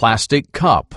plastic cup.